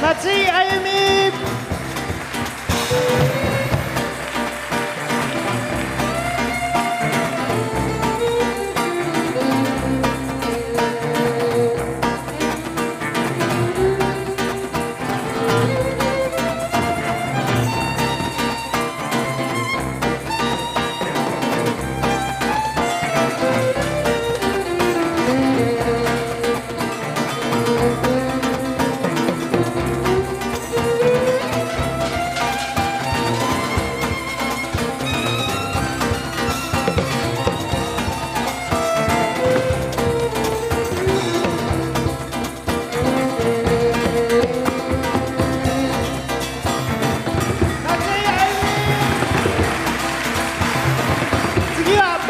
Matsui Ayumi!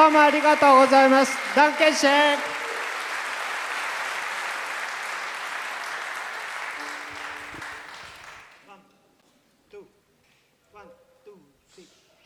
どうもありがとうございます。ダンケンシェ